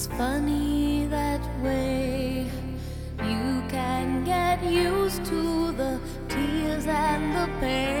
It's funny that way. You can get used to the tears and the pain.